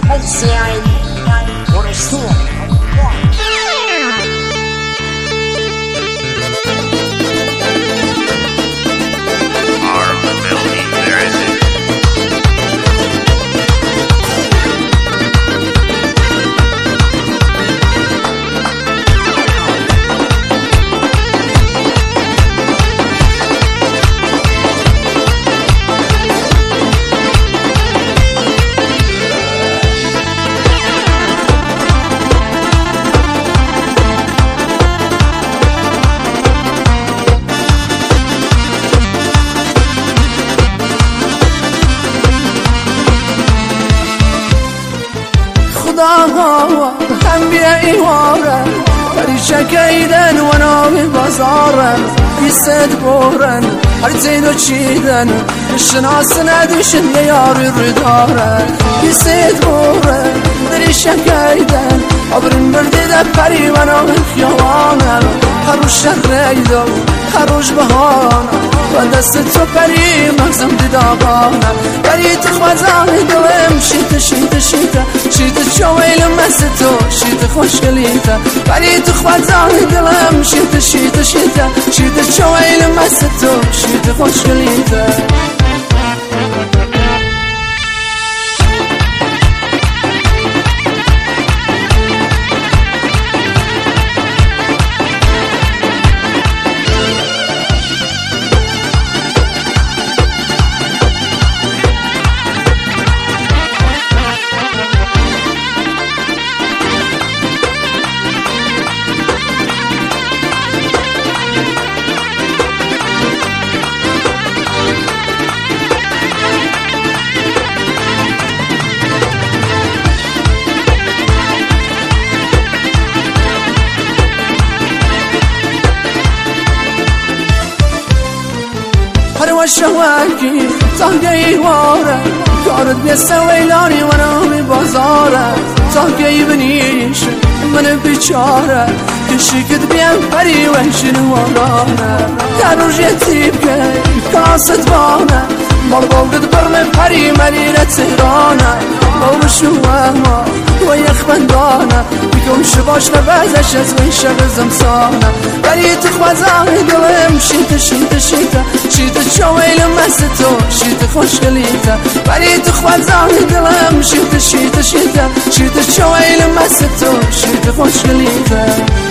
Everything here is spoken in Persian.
potencial por estudio. خداها هم بیا ایوارن پریشه کیدن و نامی بازارن بیست بورن هر زیدو چیدن شناس ندیشن یه یاری رو دارن بیست بورن پریشه کیدن آبرین برده ده پری و نامی خیوانن هروش شهریدو هروش بهانم و دست تو پری مغزم دیداغانم پری تو خوازان دلم شیت شیت شیت شیت چویل مست تو شیت خوشگلیت پری تو خوازان دلم شیت شیت شیت شیت چویل مست تو هر وشواکی تاگی واره کارت بیسته ویلانی و نامی بازاره تاگی بنیش من بیچاره. کشیکت بیم پری وحشن وارانه در روش یتیب که کاست بانه. مال بولد برم پری مدینه تهرانه بول شوهما و یخ بندانه بگم شباش نبازش از وی شب زمسانه بری تو خوازان دلم شیت شیت شیت شیت چویل مست تو شیت خوشگلیت بری تو خوازان دلم شیت شیت شیت شیت چویل مست تو شیت خوشگلیت